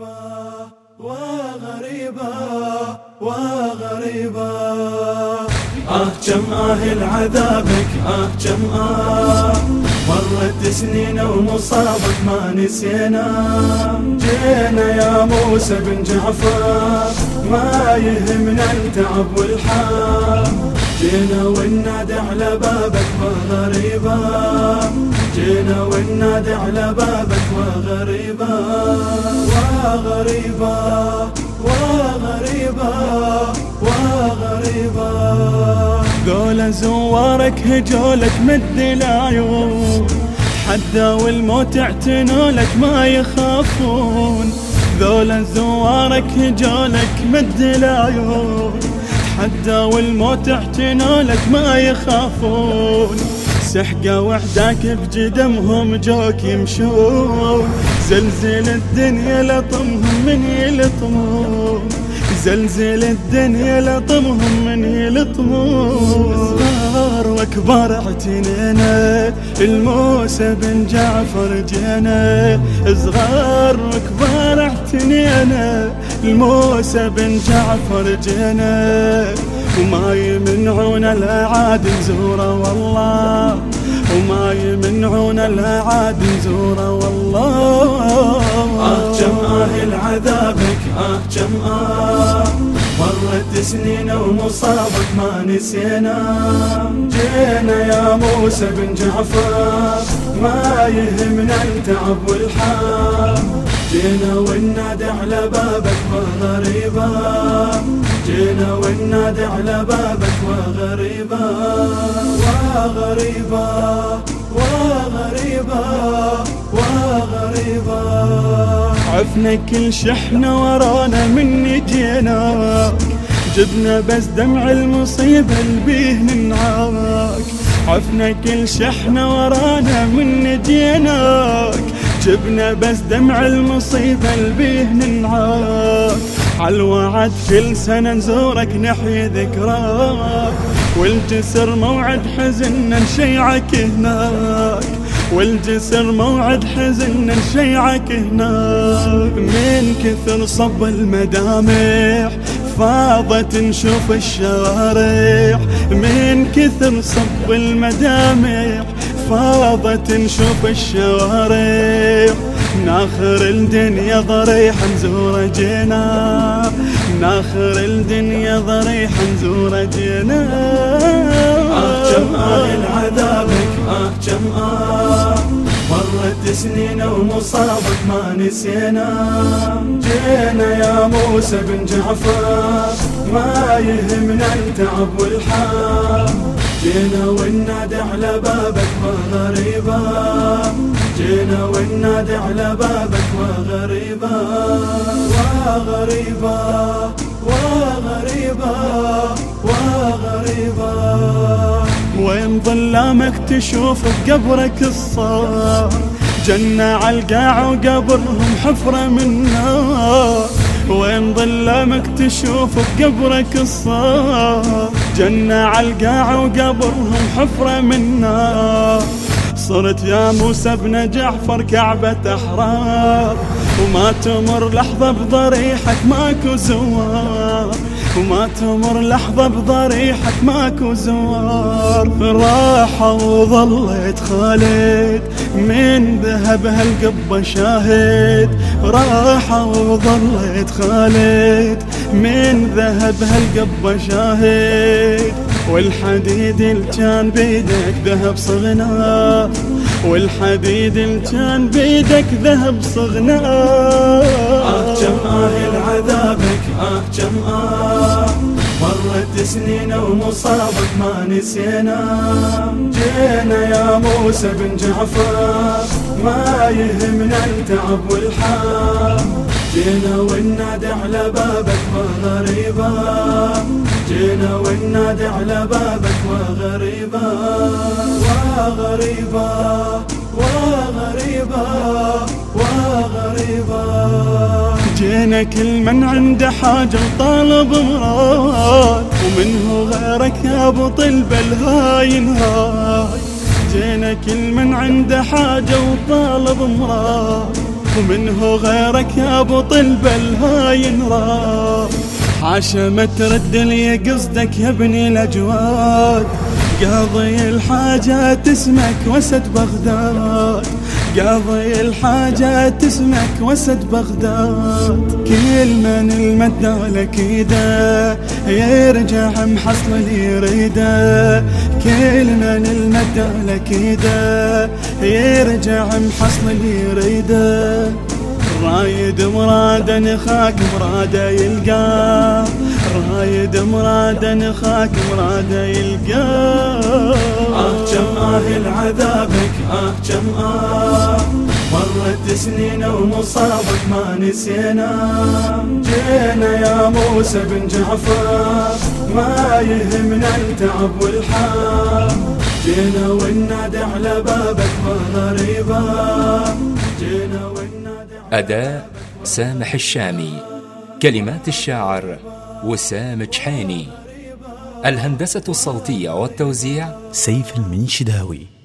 وغريبة وغريبة وغريبة. آه كم آه العذابك آه كم آه. مرت سنين ومصابك ما نسينا. جينا يا موسى بن جعفر ما يهمنا التعب والحار جينا وننادي على بابك وغريبة. جينا وننادي على بابك وغريبة. وغريبة وغريبة وغريبة. ذولا زوارك هجولك مد العيون حدا والموت اعتنولك ما يخافون. ذولا زوارك هجولك مد العيون حدا والموت اعتنولك ما يخافون. سحقة وحدك بجدمهم جوك يمشون. زلزل الدنيا لطمهم من يلطمون. زلزل الدنيا لطمهم من يلطمون. صغار وكبار اعتنينا الموسى بن جعفر جينا. صغار وكبار اعتنينا الموسى بن جعفر جينا وما يمنعون الأعاد نزوره والله. وما يمنعون الأعاد نزوره والله. آه كم آه العذابك آه كم آه. مرت سنين ومصابك ما نسينا. جينا يا موسى بن جعفر. ما يهمنا التعب والحار جينا وننادي على بابك وغريبة. جينا وننادي على بابك وغريبة. وغريبة وغريبة وغريبة. عفنا كل شحنة ورانا من جيناك جبنا بس دمع المصيبة البيه ننعاك. عفنا كل شحنة ورانا من جيناك جبنا بس دمع المصيبة البيه ننعاك عالوعد كل سنة نزورك نحيي ذكراك. والجسر موعد حزننا نشيعك هناك. والجسر موعد حزننا نشيعك هناك. من كثر صب المدامع فاضت نشوف الشوارع من كثر صب المدامع فاضت نشوف الشوارع. ناخر الدنيا ضريح نزور جينا. ناخر الدنيا ضريح نزور جينا. آه كم العذابك آه كم آه مرت سنين ومصابك ما نسينا. جينا يا موسى بن جعفر. ما يهمنا التعب والحار جينا وننادي على بابك وغريبة. جينا وننادي على بابك وغريبة. وغريبة وغريبة وغريبة. وين ظلامك تشوف بقبرك الصار؟ جنة عالقاع وقبرهم حفرة من نار. وين ظلامك تشوف بقبرك الصار؟ جنة عالقاع وقبرهم حفرة من نار صرت يا موسى بن جعفر كعبة أحرار. وما تمر لحظة بضريحك ماكو زوار. وما تمر لحظة بضريحك ماكو زوار. راحة وظلت خالد من ذهب هالقبة شاهد راحة وظلت خالد. من ذهب هالقبة شاهد والحديد اللي كان بيدك ذهب صغنا والحديد اللي كان بيدك ذهب صغنا آه كم آه العذابك. آه كم آه. مرت سنين ومصابك ما نسينا. جينا يا موسى بن جعفر ما يهمنا التعب والحار جينا وننادي على بابك وغريبة جينا وننادي على بابك وغريبة وغريبة وغريبة وغريبة جينا كل من عنده حاجة وطالب مراد غيرك يا طلب الهاي نهاي. جينا كل من عنده حاجة وطالب مراد. ومنه غيرك يا أبو طلب الهاين راح حاشا ما ترد لي قصدك يا ابني الاجواد قاضي الحاجات اسمك وسد بغداد. قاضي الحاجات اسمك وسد بغداد. كل من المدى لك ايده يرجع محصل اللي يريده كل من المدى لك ايده يرجع محصل اللي يريده رايد مرادا نخاك مرادا يلقاه رايد مرادا نخاك مرادا يلقاه آه كم آه العذابك آه كم آه مرت سنين ومصابك ما نسينا. جينا يا موسى بن جعفر ما يهمنا التعب والحار جينا وننادي على بابك ما غريبة جينا وننادي أداء سامح الشامي كلمات الشاعر وسام جحيني الهندسة الصوتية والتوزيع سيف المنشداوي.